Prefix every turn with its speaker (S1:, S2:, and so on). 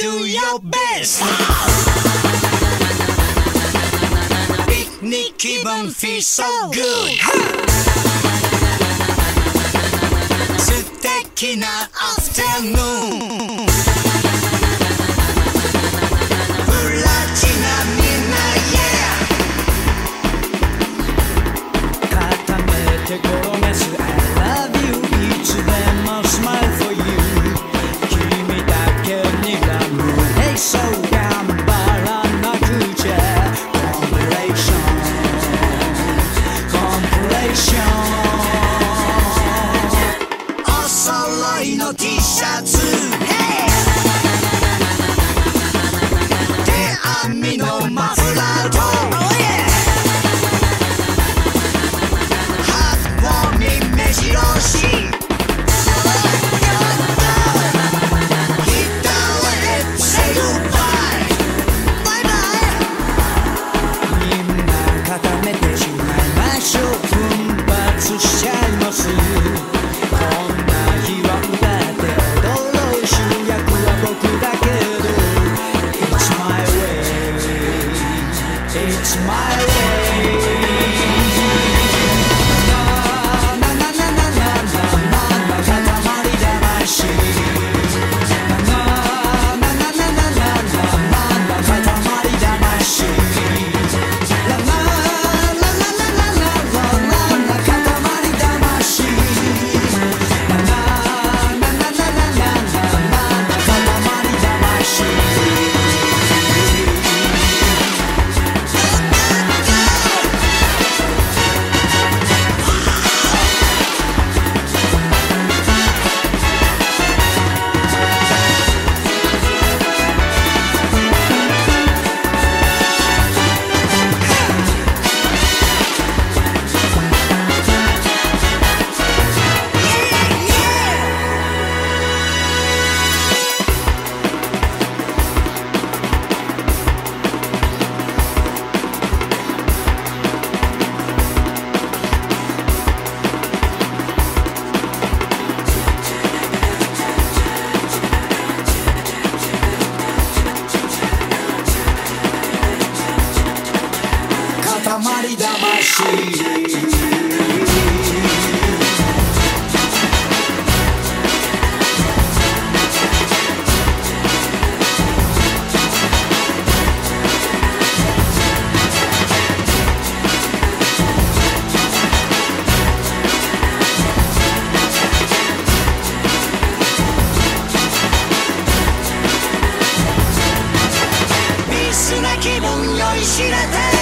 S1: do your best. Picnic, keep them so good. Sit that kina afternoon. Take It's my way. 気分酔いしれて